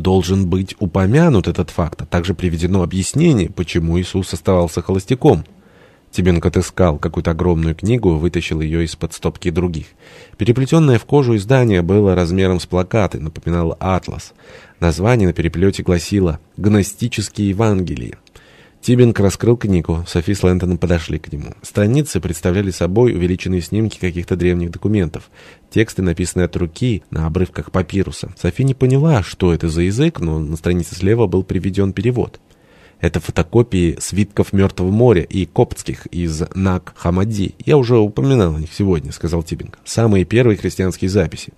должен быть упомянут этот факт, а также приведено объяснение, почему Иисус оставался холостяком. Тибинг отыскал какую-то огромную книгу и вытащил ее из-под стопки других. Переплетенное в кожу издание было размером с плакаты, напоминало атлас. Название на переплете гласило «Гностические Евангелия». Тибинг раскрыл книгу. Софи с Лэнтоном подошли к нему. Страницы представляли собой увеличенные снимки каких-то древних документов. Тексты, написанные от руки на обрывках папируса. Софи не поняла, что это за язык, но на странице слева был приведен перевод. Это фотокопии свитков Мертвого моря и коптских из Нак-Хамади. Я уже упоминал о них сегодня, сказал Тибинг. Самые первые христианские записи.